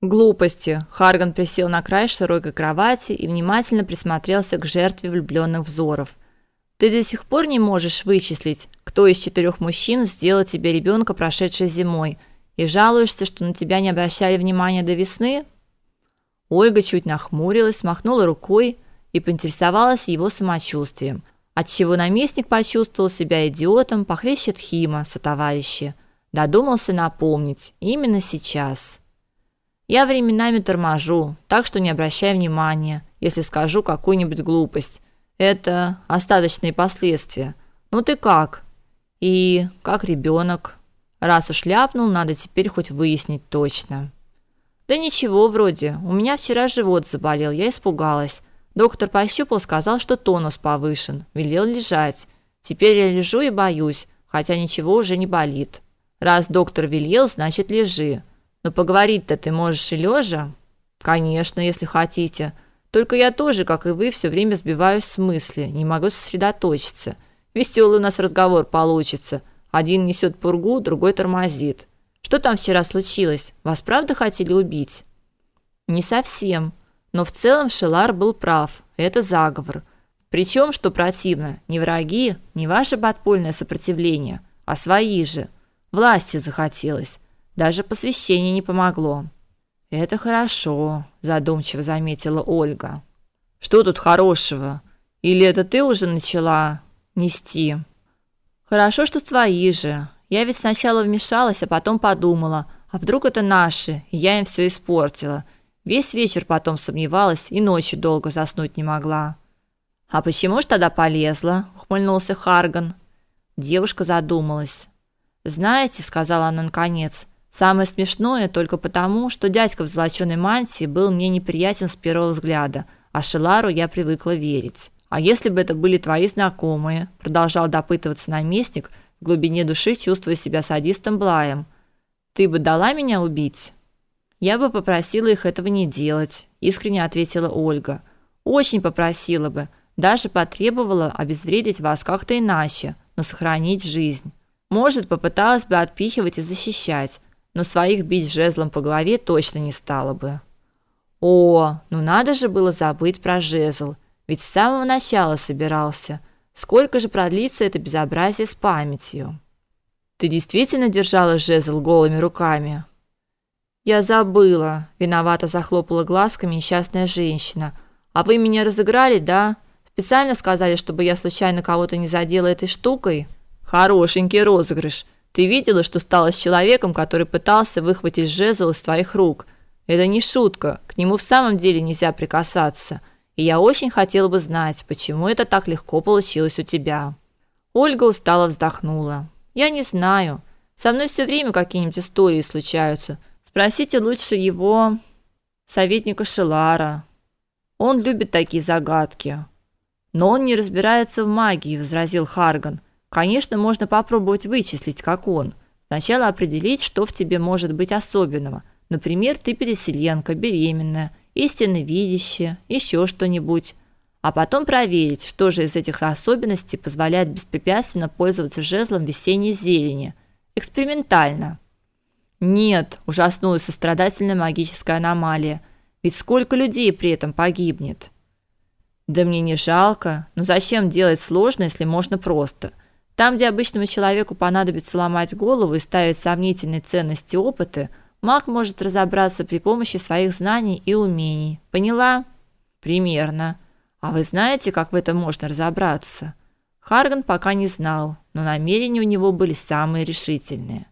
Глупости. Харган присел на край широкой кровати и внимательно присмотрелся к жертве влюбленных взоров. Ты до сих пор не можешь вычислить, кто из четырех мужчин сделал тебе ребенка прошедшей зимой, и жалуешься, что на тебя не обращали внимания до весны? Ольга чуть нахмурилась, махнула рукой и поинтересовалась его самочувствием, отчего наместник почувствовал себя идиотом похлеще Тхима со товарищи. Додумался напомнить именно сейчас. Я временами торможу, так что не обращай внимания, если скажу какую-нибудь глупость. Это остаточные последствия. Ну ты как? И как ребенок? Раз уж ляпнул, надо теперь хоть выяснить точно. Да ничего вроде. У меня вчера живот заболел, я испугалась. Доктор пощупал, сказал, что тонус повышен, велел лежать. Теперь я лежу и боюсь, хотя ничего уже не болит. Раз доктор велел, значит, лежи. Но поговорить-то ты можешь и лежа? Конечно, если хотите. Только я тоже, как и вы, все время сбиваюсь с мысли, не могу сосредоточиться. Веселый у нас разговор получится. Один несет пургу, другой тормозит. Что там вчера случилось? Вас правда хотели убить? Не совсем, но в целом Шелар был прав. Это заговор. Причем, что противно, не враги, не ваше подпольное сопротивление, а свои же. Власти захотелось. Даже посвящение не помогло. Это хорошо, задумчиво заметила Ольга. Что тут хорошего? Или это ты уже начала нести? Хорошо, что твои же. Я ведь сначала вмешалась, а потом подумала, а вдруг это наши, и я им все испортила. Весь вечер потом сомневалась и ночью долго заснуть не могла. А почему ж тогда полезла? ухмыльнулся Харган. Девушка задумалась. Знаете, сказала она наконец, Самое смешное только потому, что дядька в золоченой мантии был мне неприятен с первого взгляда, а Шелару я привыкла верить. А если бы это были твои знакомые, продолжал допытываться наместник, в глубине души чувствуя себя садистом Блаем. Ты бы дала меня убить? Я бы попросила их этого не делать, искренне ответила Ольга. Очень попросила бы, даже потребовала обезвредить вас как-то иначе, но сохранить жизнь. Может, попыталась бы отпихивать и защищать, но своих бить жезлом по голове точно не стала бы. О, ну надо же было забыть про жезл, ведь с самого начала собирался. Сколько же продлится это безобразие с памятью? Ты действительно держала жезл голыми руками? Я забыла, виновато захлопала глазками несчастная женщина. А вы меня разыграли, да? Специально сказали, чтобы я случайно кого-то не задела этой штукой? Хорошенький розыгрыш. Ты видела, что стало с человеком, который пытался выхватить жезл из твоих рук? Это не шутка, к нему в самом деле нельзя прикасаться. И я очень хотела бы знать, почему это так легко получилось у тебя. Ольга устало вздохнула. Я не знаю. Со мной все время какие-нибудь истории случаются. Спросите лучше его советника Шелара. Он любит такие загадки. Но он не разбирается в магии, возразил Харган. Конечно, можно попробовать вычислить, как он. Сначала определить, что в тебе может быть особенного. Например, ты переселенка, беременная, истинно видящая, еще что-нибудь. А потом проверить, что же из этих особенностей позволяет беспрепятственно пользоваться жезлом весенней зелени. Экспериментально. Нет, ужаснулась сострадательная магическая аномалия. Ведь сколько людей при этом погибнет. Да мне не жалко, но зачем делать сложно, если можно просто? Там, где обычному человеку понадобится ломать голову и ставить сомнительные ценности опыты, маг может разобраться при помощи своих знаний и умений. Поняла? Примерно. А вы знаете, как в этом можно разобраться? Харган пока не знал, но намерения у него были самые решительные.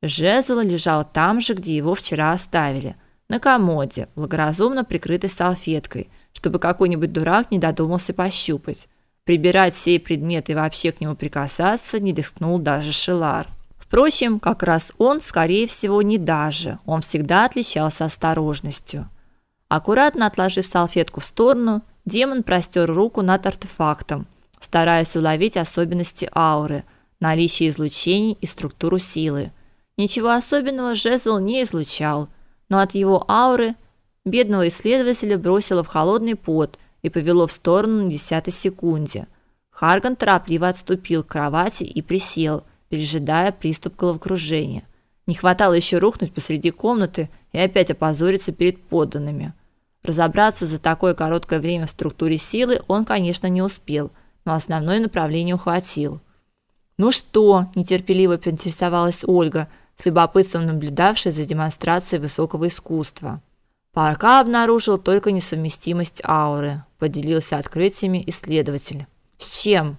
Жезл лежал там же, где его вчера оставили, на комоде, благоразумно прикрытой салфеткой, чтобы какой-нибудь дурак не додумался пощупать. Прибирать сей предмет и вообще к нему прикасаться не рискнул даже Шелар. Впрочем, как раз он, скорее всего, не даже. Он всегда отличался осторожностью. Аккуратно отложив салфетку в сторону, демон простер руку над артефактом, стараясь уловить особенности ауры, наличие излучений и структуру силы. Ничего особенного жезл не излучал, но от его ауры бедного исследователя бросило в холодный пот – и повело в сторону на десятой секунде. Харган торопливо отступил к кровати и присел, пережидая приступ головокружения. Не хватало еще рухнуть посреди комнаты и опять опозориться перед подданными. Разобраться за такое короткое время в структуре силы он, конечно, не успел, но основное направление ухватил. Ну что, нетерпеливо поинтересовалась Ольга, с любопытством наблюдавшая за демонстрацией высокого искусства. Пока обнаружил только несовместимость ауры, поделился открытиями исследователь. С чем?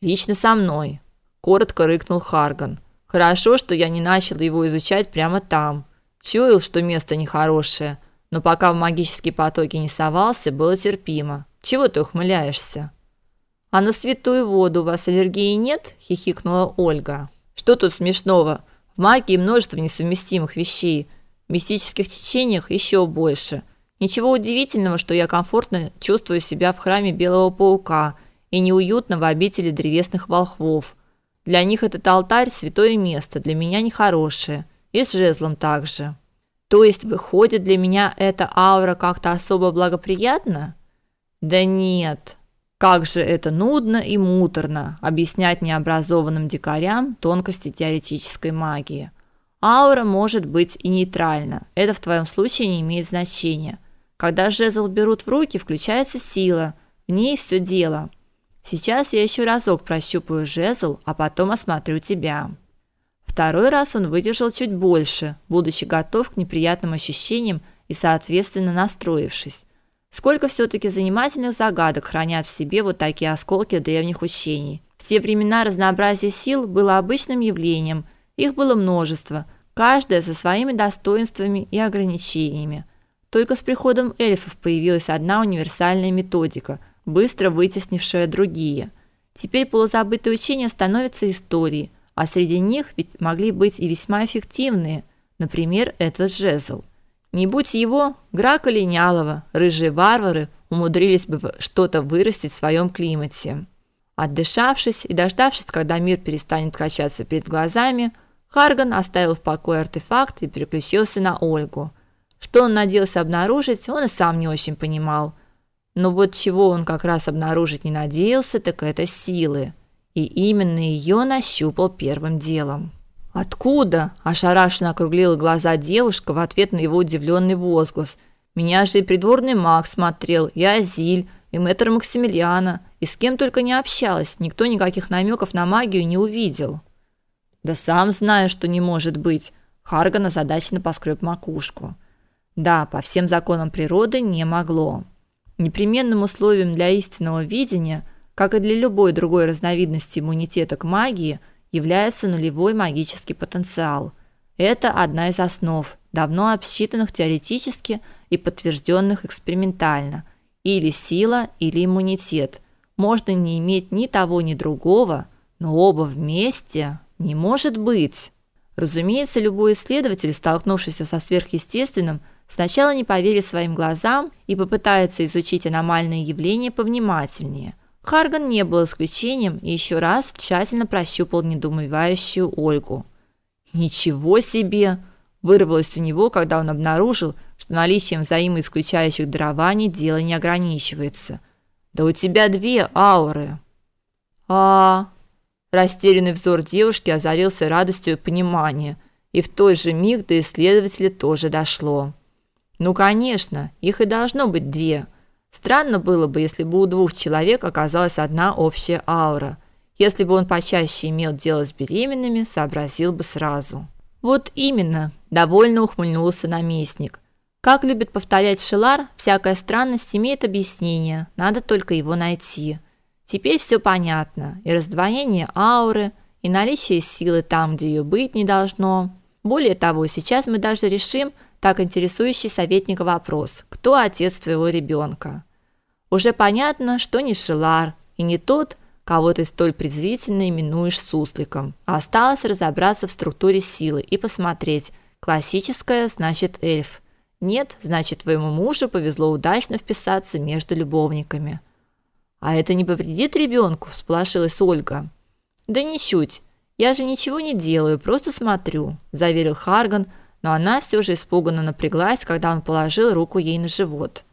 Лично со мной, коротко рыкнул Харган. Хорошо, что я не начал его изучать прямо там. Чуял, что место нехорошее но пока в магические потоки не совался, было терпимо. Чего ты ухмыляешься? А на святую воду у вас аллергии нет? хихикнула Ольга. Что тут смешного? В магии множество несовместимых вещей, мистических течениях еще больше. Ничего удивительного, что я комфортно чувствую себя в храме Белого паука и неуютно в обители древесных волхвов. Для них этот алтарь святое место, для меня нехорошее. И с жезлом также. То есть выходит для меня эта аура как-то особо благоприятна? Да нет. Как же это нудно и муторно объяснять необразованным дикарям тонкости теоретической магии. Аура может быть и нейтральна. Это в твоем случае не имеет значения. Когда жезл берут в руки, включается сила. В ней все дело. Сейчас я еще разок прощупаю жезл, а потом осмотрю тебя. Второй раз он выдержал чуть больше, будучи готов к неприятным ощущениям и соответственно настроившись. Сколько все таки занимательных загадок хранят в себе вот такие осколки древних учений. В те времена разнообразие сил было обычным явлением. Их было множество, каждая со своими достоинствами и ограничениями. Только с приходом эльфов появилась одна универсальная методика, быстро вытеснившая другие. Теперь полузабытые учения становятся историей а среди них ведь могли быть и весьма эффективные, например, этот жезл. Не будь его, Грака линялого, рыжие варвары умудрились бы что-то вырастить в своем климате. Отдышавшись и дождавшись, когда мир перестанет качаться перед глазами, Харган оставил в покое артефакт и переключился на Ольгу. Что он надеялся обнаружить, он и сам не очень понимал. Но вот чего он как раз обнаружить не надеялся, так это силы и именно ее нащупал первым делом. Откуда? ошарашенно округлила глаза девушка в ответ на его удивленный возглас. Меня же и придворный маг смотрел, и Азиль, и мэтр Максимилиана, и с кем только не общалась, никто никаких намеков на магию не увидел. Да сам знаю, что не может быть. Харган озадаченно поскреб макушку. Да, по всем законам природы не могло. Непременным условием для истинного видения – как и для любой другой разновидности иммунитета к магии, является нулевой магический потенциал. Это одна из основ, давно обсчитанных теоретически и подтвержденных экспериментально. Или сила, или иммунитет. Можно не иметь ни того, ни другого, но оба вместе не может быть. Разумеется, любой исследователь, столкнувшийся со сверхъестественным, сначала не поверит своим глазам и попытается изучить аномальные явления повнимательнее – Харган не был исключением и еще раз тщательно прощупал недоумевающую Ольгу. Ничего себе, вырвалось у него, когда он обнаружил, что наличием взаимоисключающих дарований дело не ограничивается. Да у тебя две ауры. А, растерянный взор девушки озарился радостью понимания, и в тот же миг до исследователя тоже дошло. Ну, конечно, их и должно быть две. Странно было бы, если бы у двух человек оказалась одна общая аура. Если бы он почаще имел дело с беременными, сообразил бы сразу. Вот именно, довольно ухмыльнулся наместник. Как любит повторять Шелар, всякая странность имеет объяснение, надо только его найти. Теперь все понятно: и раздвоение ауры, и наличие силы там, где ее быть не должно. Более того, сейчас мы даже решим, так интересующий советника вопрос: кто отец твоего ребенка? Уже понятно, что не Шилар и не тот, кого ты столь презрительно именуешь сусликом. Осталось разобраться в структуре силы и посмотреть. Классическая значит эльф. Нет, значит твоему мужу повезло удачно вписаться между любовниками. А это не повредит ребенку? всполошилась Ольга. Да ничуть. Я же ничего не делаю, просто смотрю, заверил Харган но она все же испуганно напряглась, когда он положил руку ей на живот.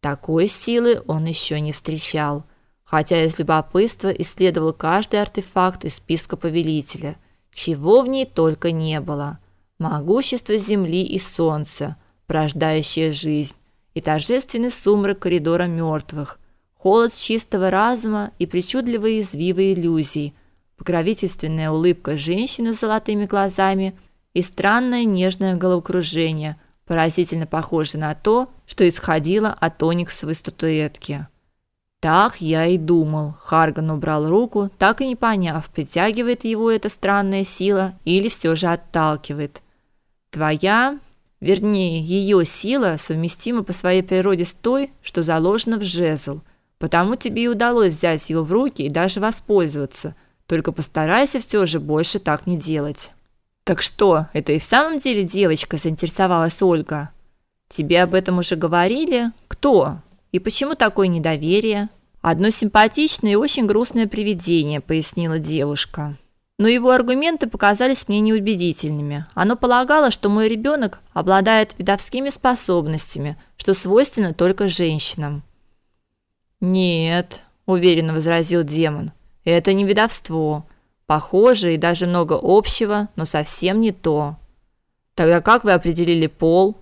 Такой силы он еще не встречал, хотя из любопытства исследовал каждый артефакт из списка повелителя. чего в ней только не было. Могущество земли и солнца, порождающее жизнь, и торжественный сумрак коридора мертвых, холод чистого разума и причудливые извивы иллюзий, покровительственная улыбка женщины с золотыми глазами и странное нежное головокружение, поразительно похожее на то, что исходило от ониксовой статуэтки. Так я и думал. Харган убрал руку, так и не поняв, притягивает его эта странная сила или все же отталкивает. Твоя, вернее, ее сила совместима по своей природе с той, что заложена в жезл. Потому тебе и удалось взять его в руки и даже воспользоваться. Только постарайся все же больше так не делать. Так что, это и в самом деле девочка, заинтересовалась Ольга. Тебе об этом уже говорили? Кто? И почему такое недоверие? Одно симпатичное и очень грустное привидение, пояснила девушка. Но его аргументы показались мне неубедительными. Оно полагало, что мой ребенок обладает видовскими способностями, что свойственно только женщинам. Нет, уверенно возразил демон. Это не видовство. Похоже и даже много общего, но совсем не то. Тогда как вы определили пол?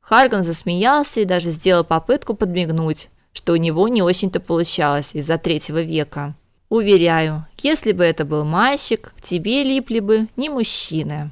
Харган засмеялся и даже сделал попытку подмигнуть, что у него не очень-то получалось из-за третьего века. Уверяю, если бы это был мальчик, к тебе липли бы не мужчины.